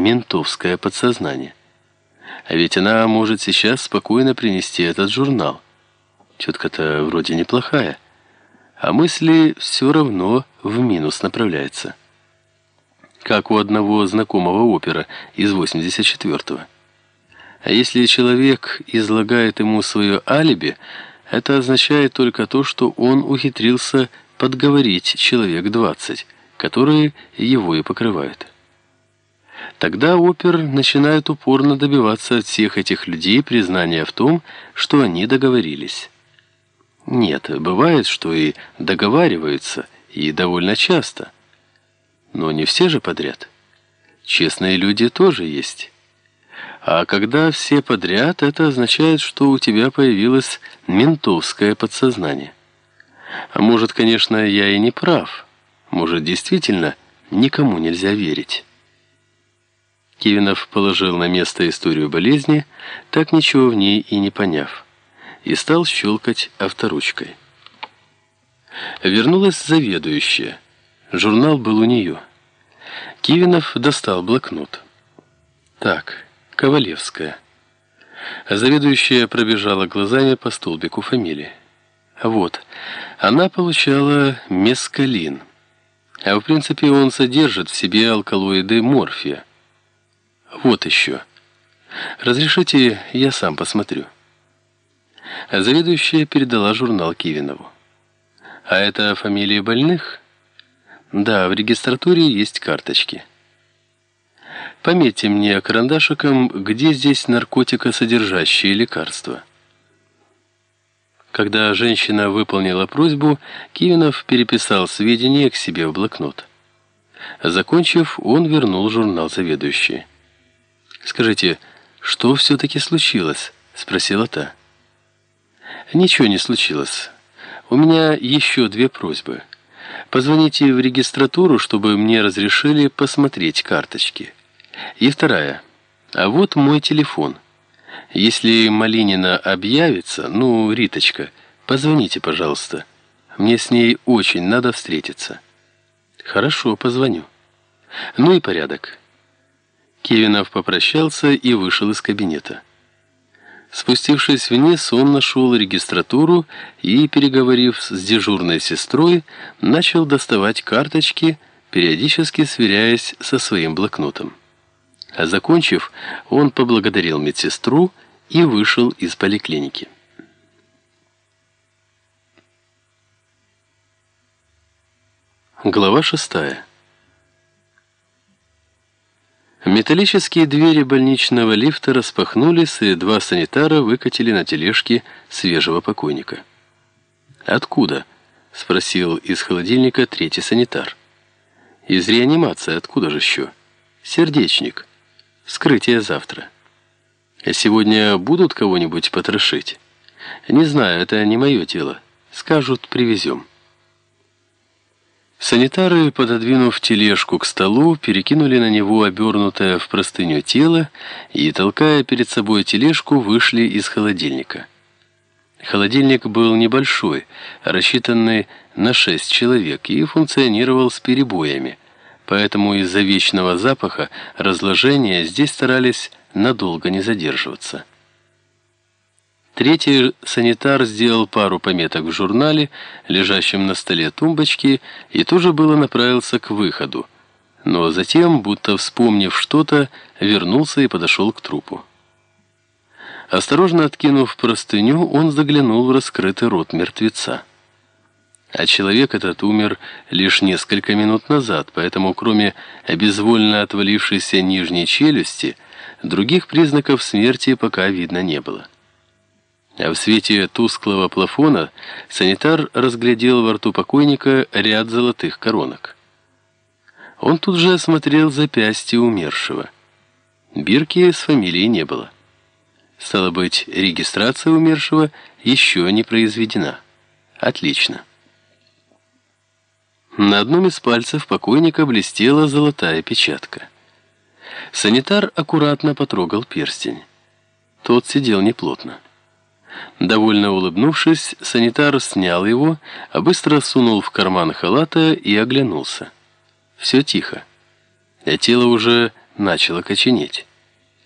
ментовское подсознание. А ведь она может сейчас спокойно принести этот журнал. Тетка-то вроде неплохая, а мысли все равно в минус направляются. Как у одного знакомого опера из 84-го. А если человек излагает ему свое алиби, это означает только то, что он ухитрился подговорить человек 20, которые его и покрывают. Тогда опер начинает упорно добиваться от всех этих людей признания в том, что они договорились. Нет, бывает, что и договариваются, и довольно часто. Но не все же подряд. Честные люди тоже есть. А когда все подряд, это означает, что у тебя появилось ментовское подсознание. А может, конечно, я и не прав. Может, действительно, никому нельзя верить. Кивинов положил на место историю болезни, так ничего в ней и не поняв, и стал щелкать авторучкой. Вернулась заведующая. Журнал был у нее. Кивинов достал блокнот. Так... Ковалевская. Заведующая пробежала глазами по столбику фамилии. Вот, она получала мескалин. А в принципе он содержит в себе алкалоиды морфия. Вот еще. Разрешите, я сам посмотрю. Заведующая передала журнал Кивинову. А это фамилии больных? Да, в регистратуре есть карточки. Пометьте мне карандашиком, где здесь наркотикосодержащие лекарства. Когда женщина выполнила просьбу, Кивинов переписал сведения к себе в блокнот. Закончив, он вернул журнал заведующей. «Скажите, что все-таки случилось?» – спросила та. «Ничего не случилось. У меня еще две просьбы. Позвоните в регистратуру, чтобы мне разрешили посмотреть карточки». И вторая. А вот мой телефон. Если Малинина объявится, ну, Риточка, позвоните, пожалуйста. Мне с ней очень надо встретиться. Хорошо, позвоню. Ну и порядок. Кевинов попрощался и вышел из кабинета. Спустившись вниз, он нашел регистратуру и, переговорив с дежурной сестрой, начал доставать карточки, периодически сверяясь со своим блокнотом. А закончив, он поблагодарил медсестру и вышел из поликлиники. Глава шестая. Металлические двери больничного лифта распахнулись, и два санитара выкатили на тележке свежего покойника. «Откуда?» — спросил из холодильника третий санитар. «Из реанимации. Откуда же еще?» «Сердечник». Вскрытие завтра. Сегодня будут кого-нибудь потрошить? Не знаю, это не мое дело. Скажут, привезем. Санитары, пододвинув тележку к столу, перекинули на него обернутое в простыню тело и, толкая перед собой тележку, вышли из холодильника. Холодильник был небольшой, рассчитанный на шесть человек и функционировал с перебоями – поэтому из-за вечного запаха разложения здесь старались надолго не задерживаться. Третий санитар сделал пару пометок в журнале, лежащем на столе тумбочки, и тоже было направился к выходу. Но затем, будто вспомнив что-то, вернулся и подошел к трупу. Осторожно откинув простыню, он заглянул в раскрытый рот мертвеца. А человек этот умер лишь несколько минут назад, поэтому кроме обезвольно отвалившейся нижней челюсти, других признаков смерти пока видно не было. А в свете тусклого плафона санитар разглядел во рту покойника ряд золотых коронок. Он тут же осмотрел запястье умершего. Бирки с фамилией не было. Стало быть, регистрация умершего еще не произведена. Отлично. На одном из пальцев покойника блестела золотая печатка. Санитар аккуратно потрогал перстень. Тот сидел неплотно. Довольно улыбнувшись, санитар снял его, а быстро сунул в карман халата и оглянулся. Все тихо. А тело уже начало коченеть.